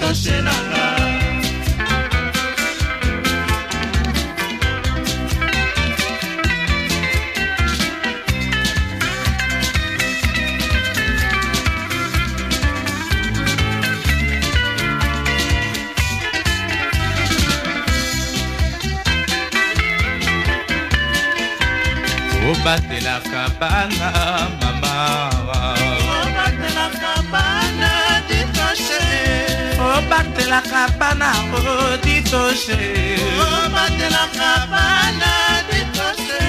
to shenana. obatelaka bana batelaka bana oditoshe obatelaka oh, bana ditoshe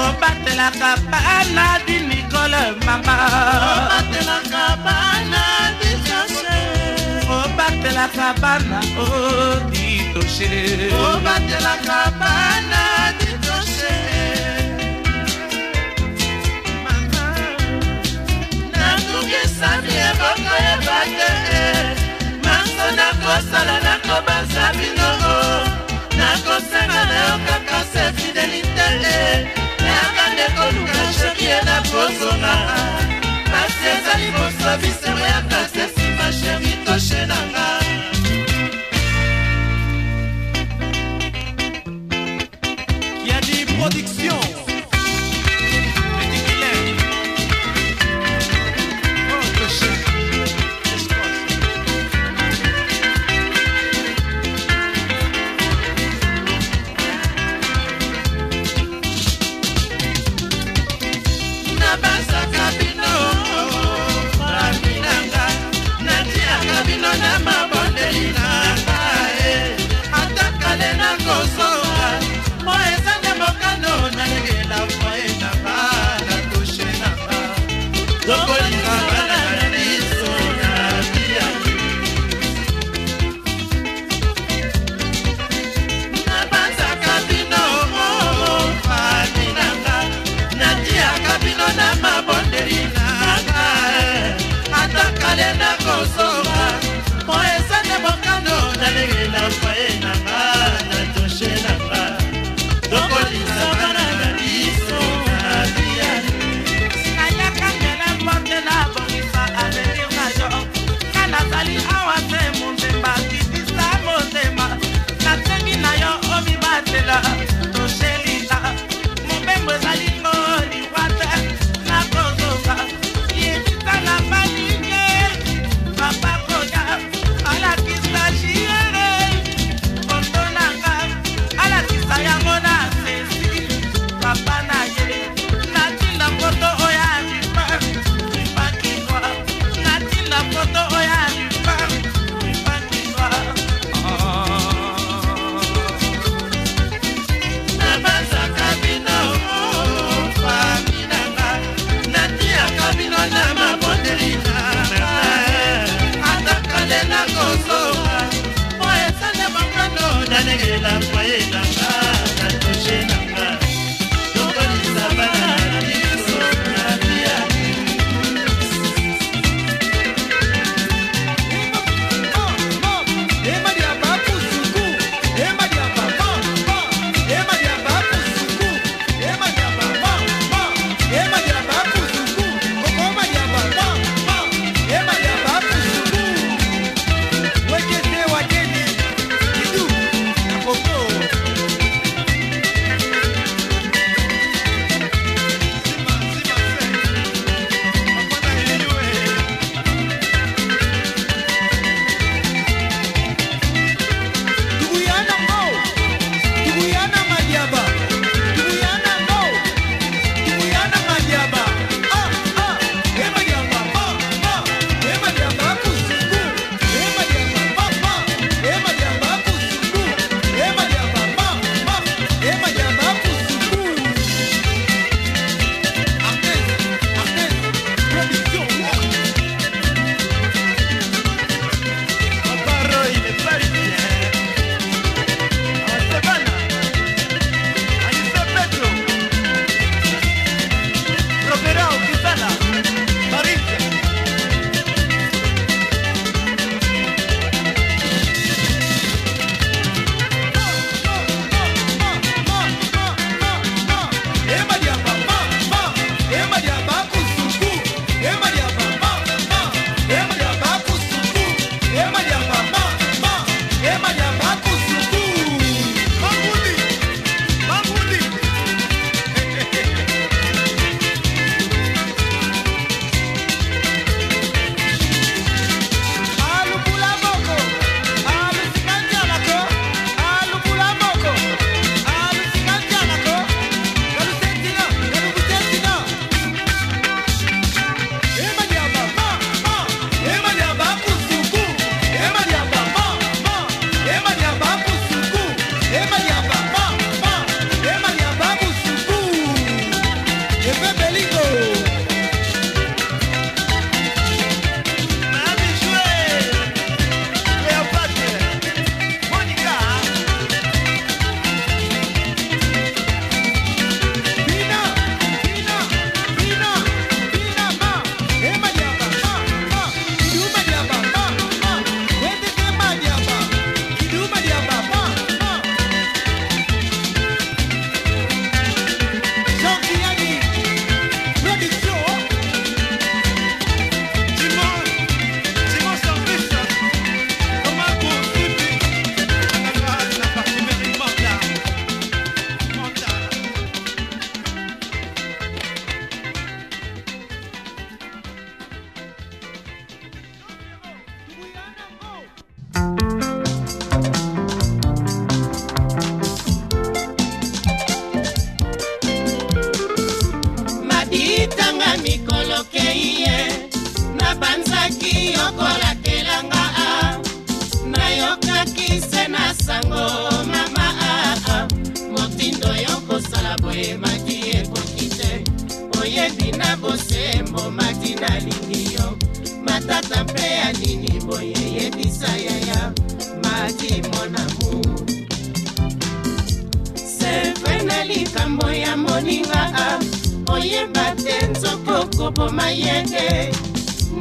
obatelaka oh, bana dinikole mama obatelaka oh, bana ditoshe obatelaka bana oditoshe obatelaka bana ditoshe natukisa mieboko ebate nakosala nakobanza bino nakosanga na yo kaka se fidelite naka ndekoluka sherie na bozonga pasi eza liboso bisemoyaka se nsima sheri toshe nanga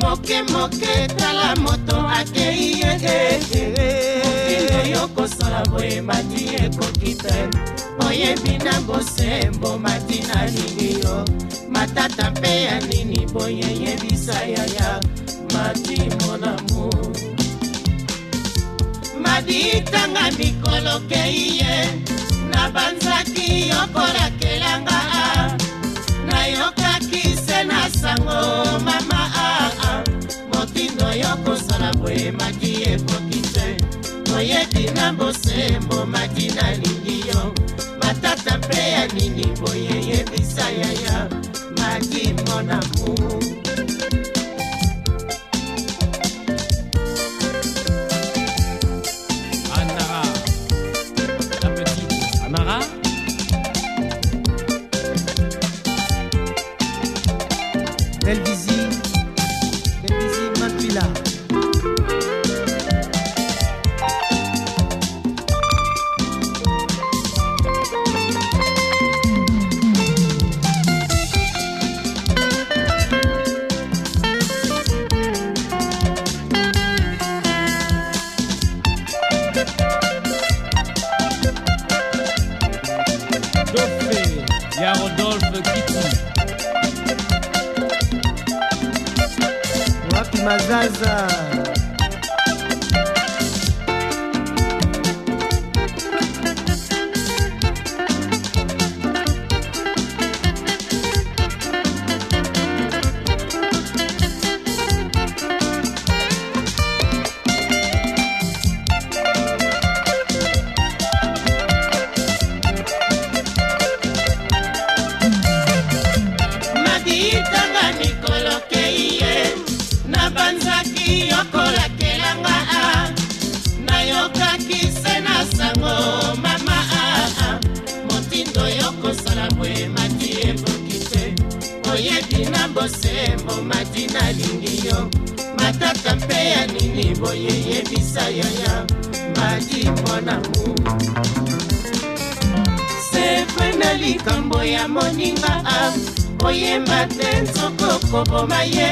mokemoke tala moto akei ye yokosala boye mati ekoki te oyebi na bosembo mati na nini yo matata mpe ya nini boye yebisa yaya mati monamu maditanga mikolo kei ye na banzaki yokolakelanga nayoka kise na sango mama mitindo yokosala boye maki ekoki te moyebi na bosembo maki nalingi yo matata mpe ya nini boye yebisa yaya maki mona mu Mazaza. kokoma ye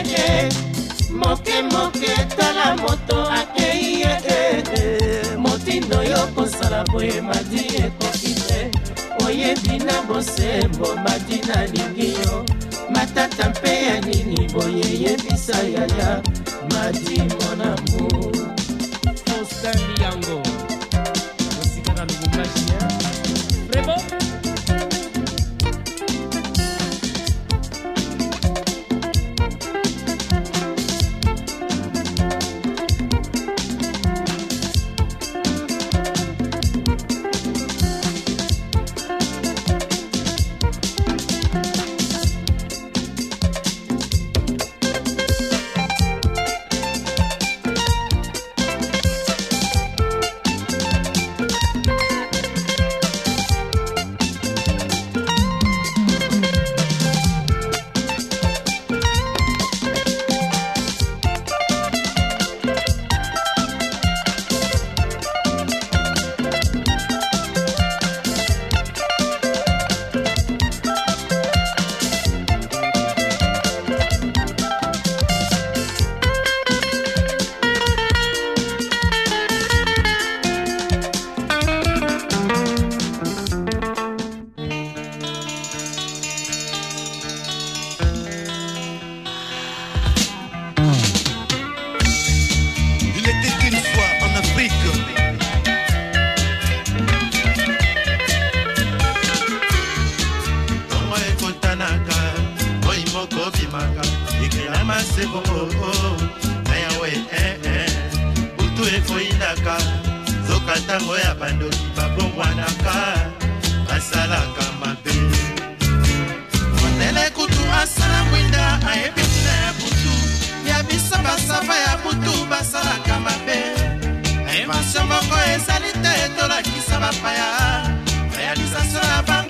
babendaka zoka ntango ya bandoki babongwanaka basalaka mabe mondele kutu asala mwinda ayebi tina ya butu ya biso basava ya butu basalaka mabe emasio moko ezali te etolakisa bapaya realisation ya bana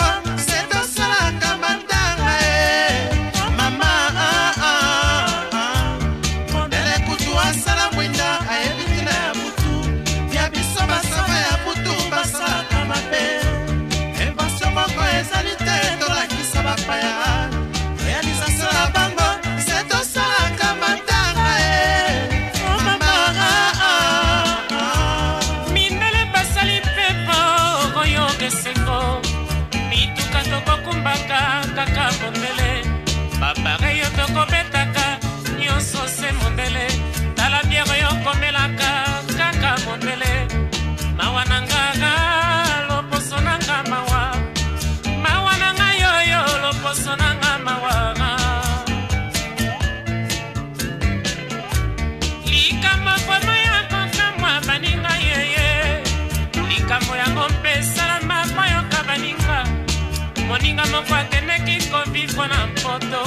moko akendeki kovivre na mpoto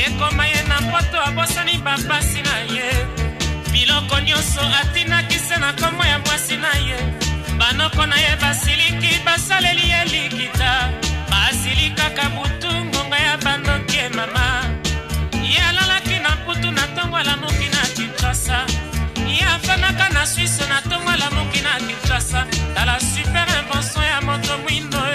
ekoma ye na mpoto abosani bapasi na ye biloko nyonso atinaki se na komo ya mwasi na ye banoko na ye basiliki basaleli ye likita basili kaka butu ngonga ya bandoki ye mama ye alalaki na putu na ntongo alamoki na kinshasa ye afandaka na swise na ntongo alamoki na kinshasa tala super invention ya moto mwindo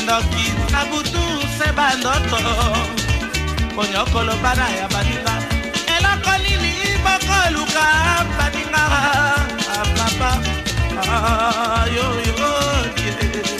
bandoki na butu se bandoto konyokolo bana ya baninga eloko nini bokoluka baninga ah, papa yoyo ah,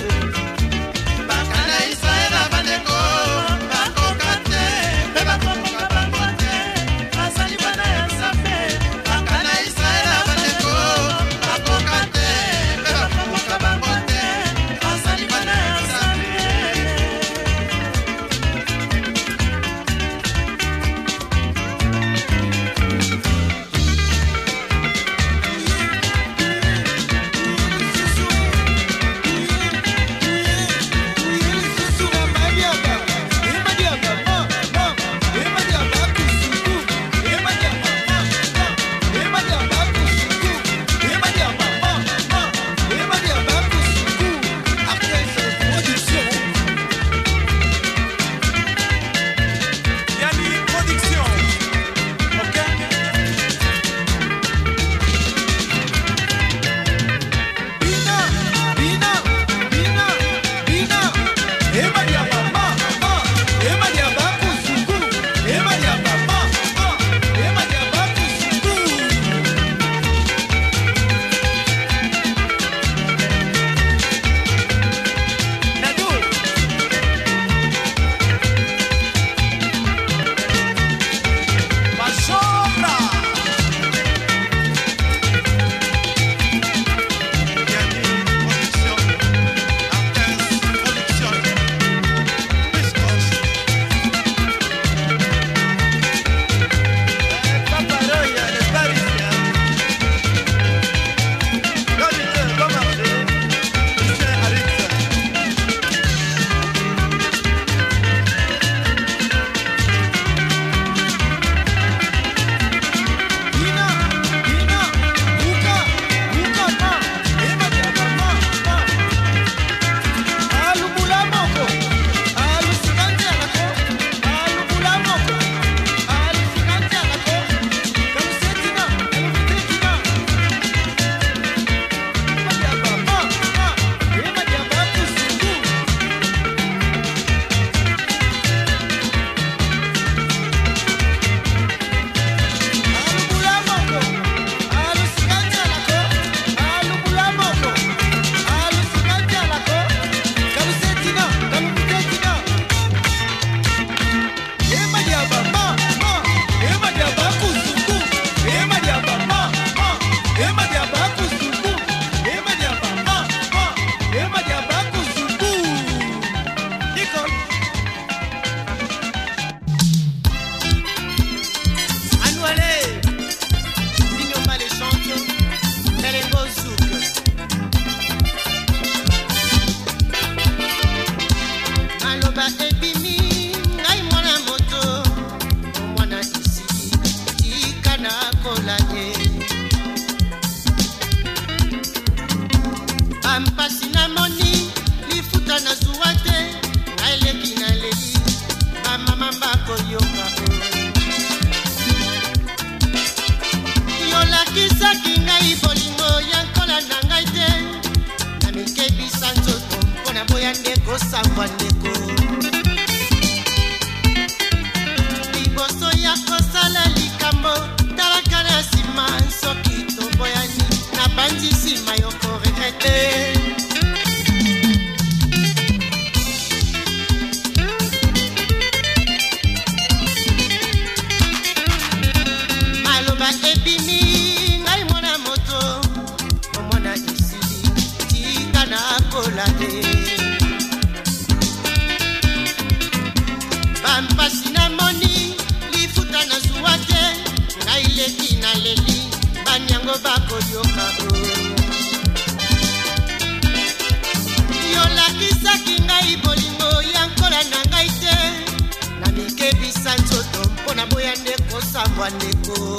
kosangwa ndeko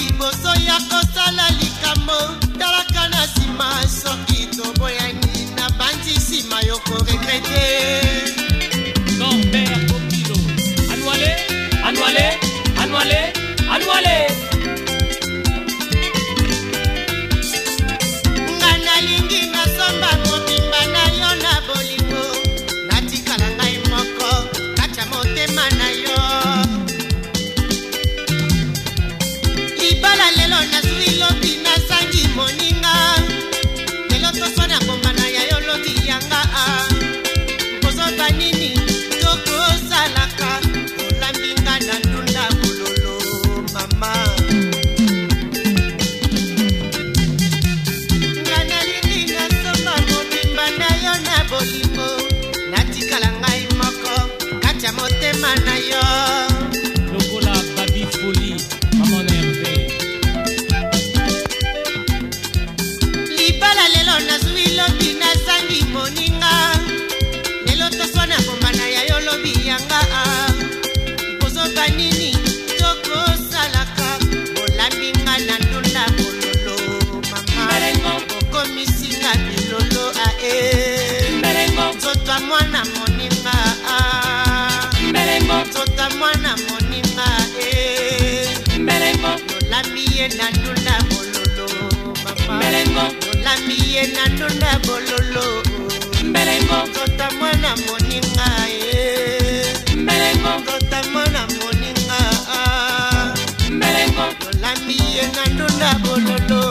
liboso ya kosala likambo talaka na nsima soki toboyangi na bandi nsima yo koregrete anwale anwale anwale anwale lolami ye natunda bololo mbelengo lolami ye natunda bololo mbelengo kota mwana moninga ye mbelengo kota mwana moninga mbelengo lolami ye natunda bololo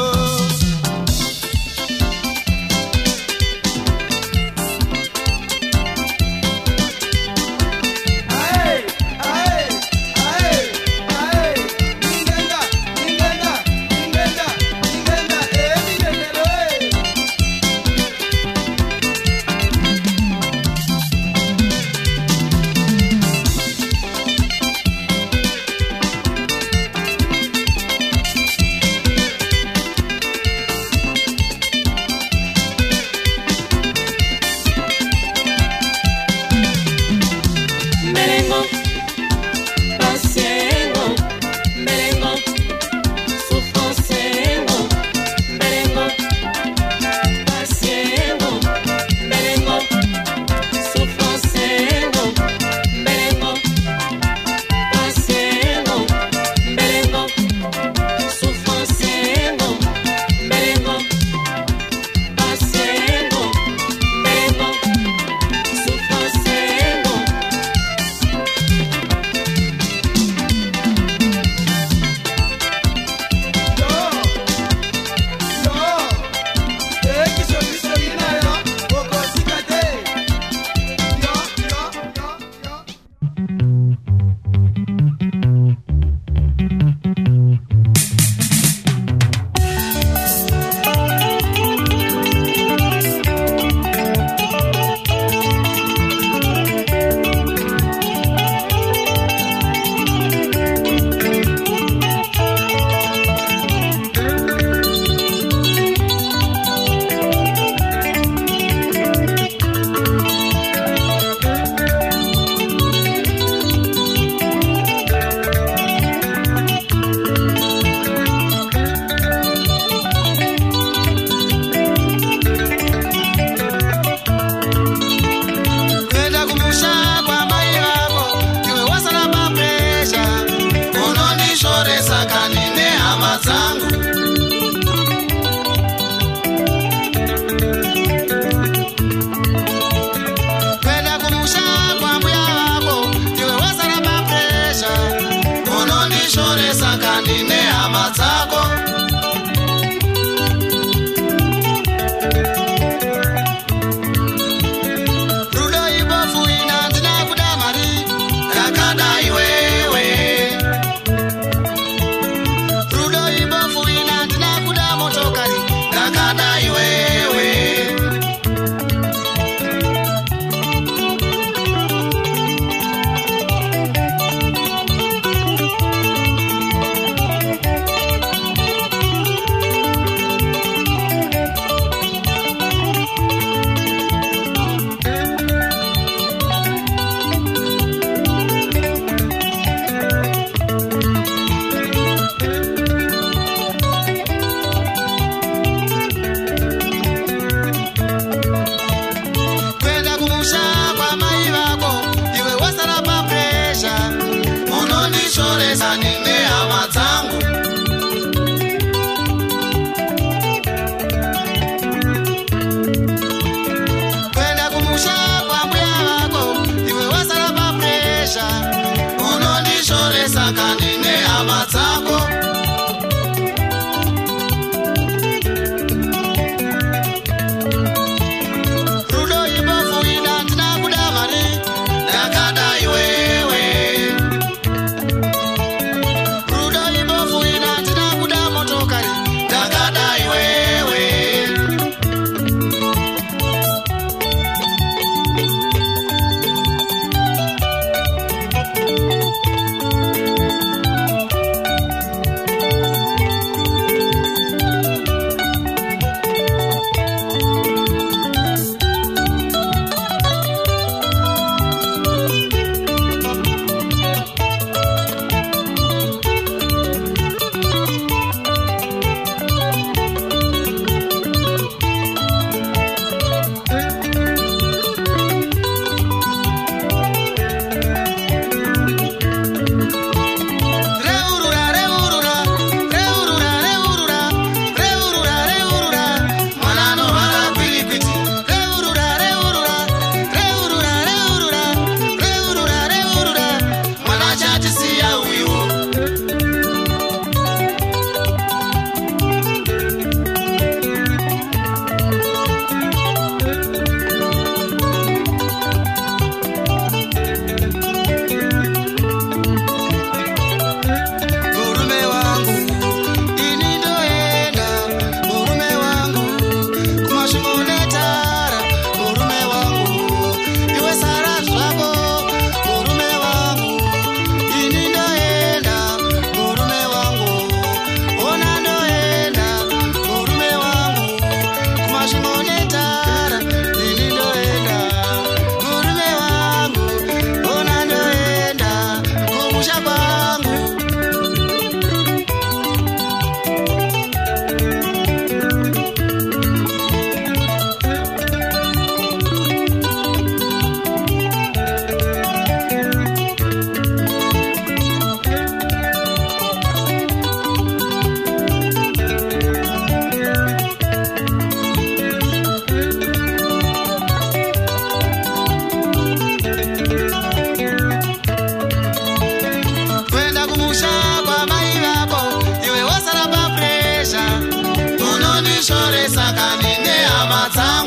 脏！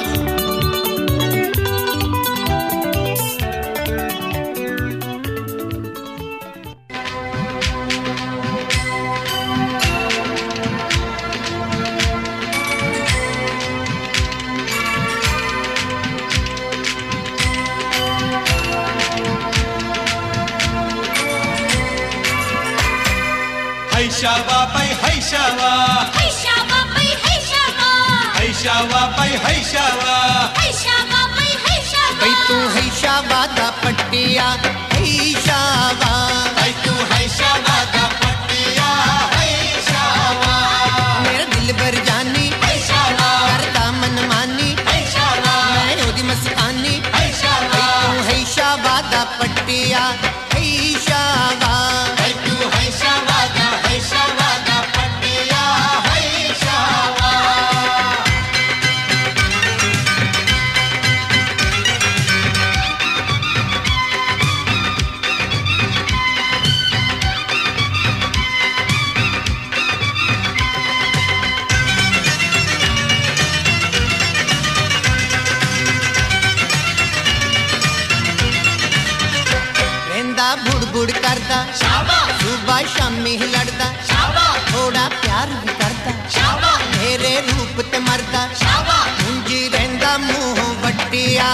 嗨，沙瓦，嗨，嗨沙瓦。शाबा है शाबा भाई है शाबा भाई तू है शाबा दा पट्टिया लड़दा सुबह शामी ही लड़दा थोड़ा प्यार भी करदा मेरे रूप ते मरदा मुंजी रहंदा मुंह वट्टिया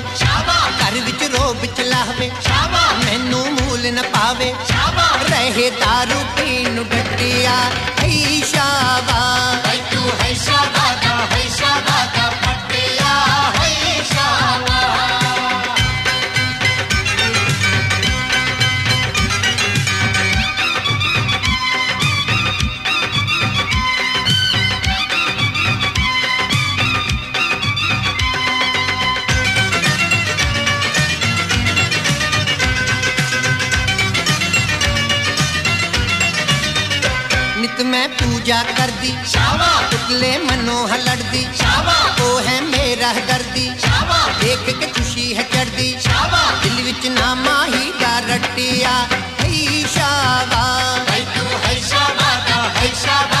ਲਾਵੇ ਸ਼ਾਬਾ ਘਰ ਵਿੱਚ ਰੋਬ ਲਾਵੇ ਸ਼ਾਬਾ ਮੈਨੂੰ ਮੂਲ ਨਾ ਪਾਵੇ ਸ਼ਾਬਾ ਰਹੇ ਤਾਰੂ ਪੀਣ ਨੂੰ ਗੱਟਿਆ ਹੈ ਸ਼ਾਬਾ ਤੂੰ ਹੈ ਸ਼ਾਬਾ पूजा कर दी पुतले मनोहर लड़ दी वो है मेरा गर्दी देख के खुशी है चढ़ दी दिल विच ना माही का रटिया है शाबा है शाबा है शाबा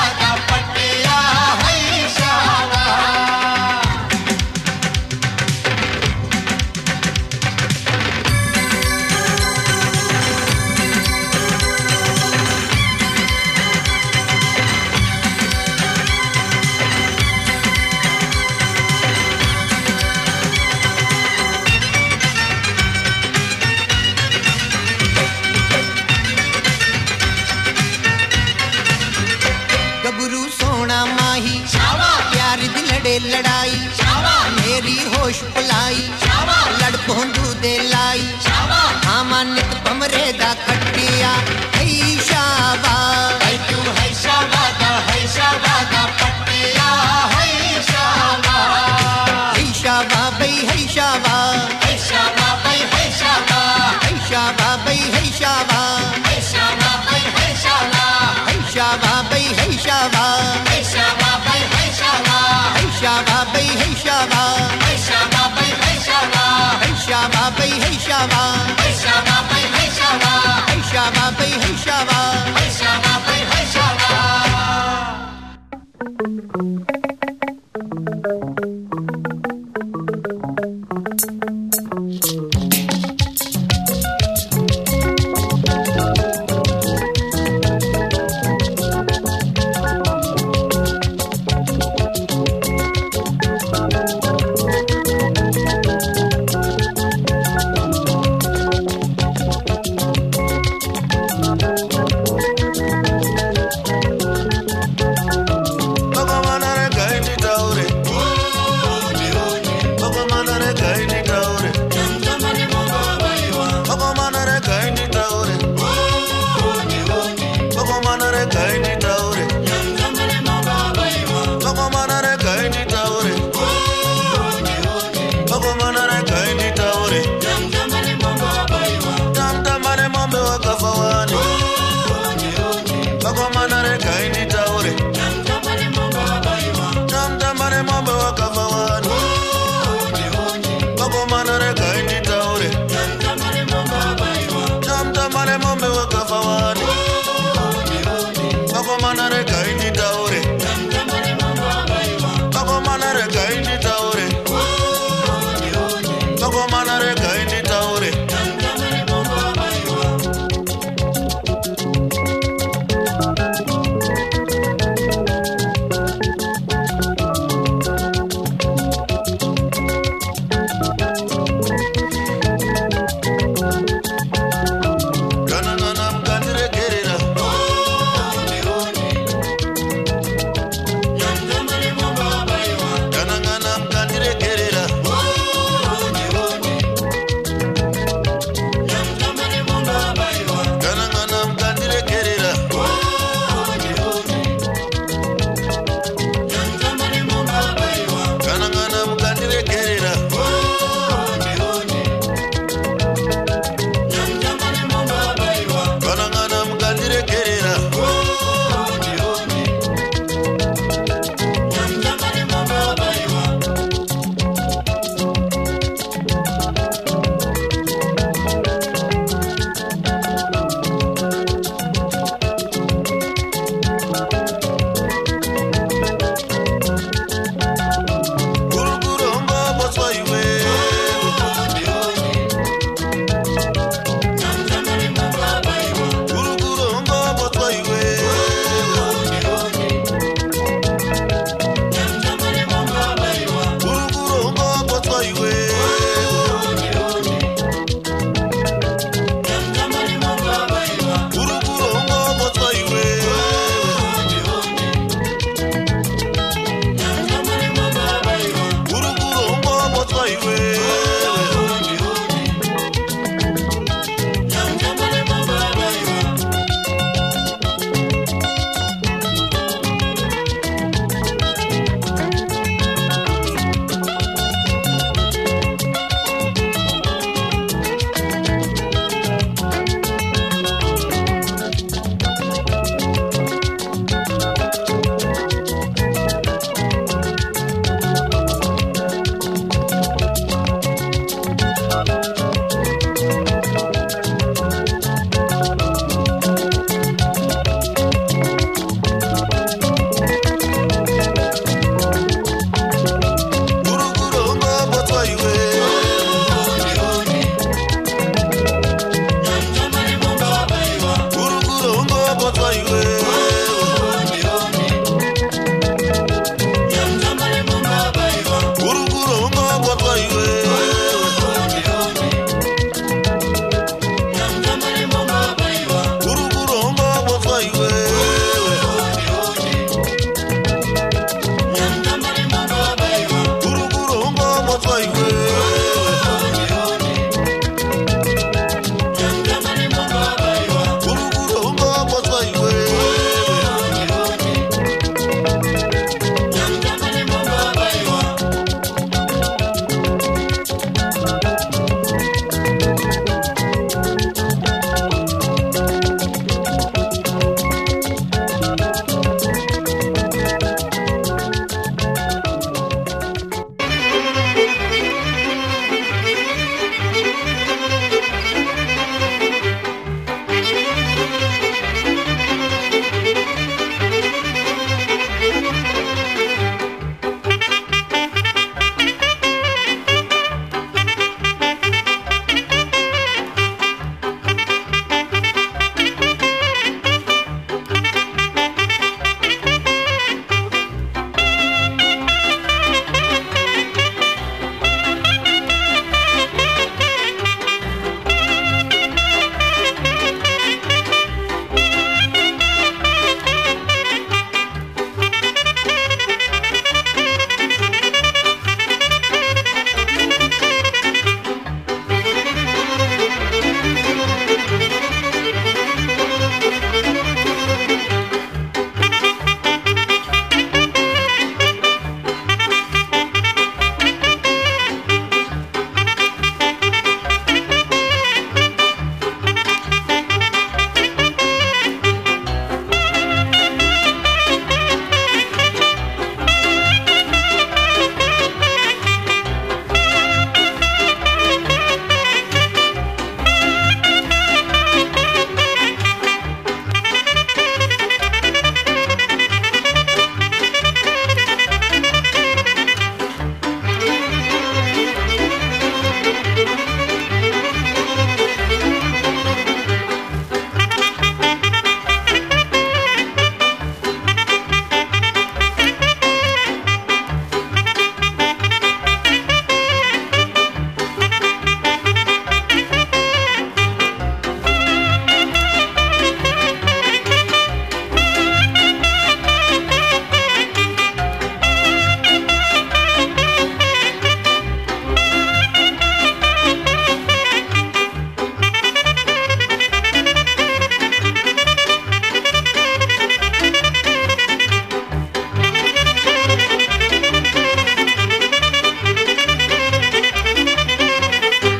Shabbat, Hey Shabbat. Hey Shabbat. learned it